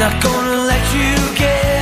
Not gonna let you get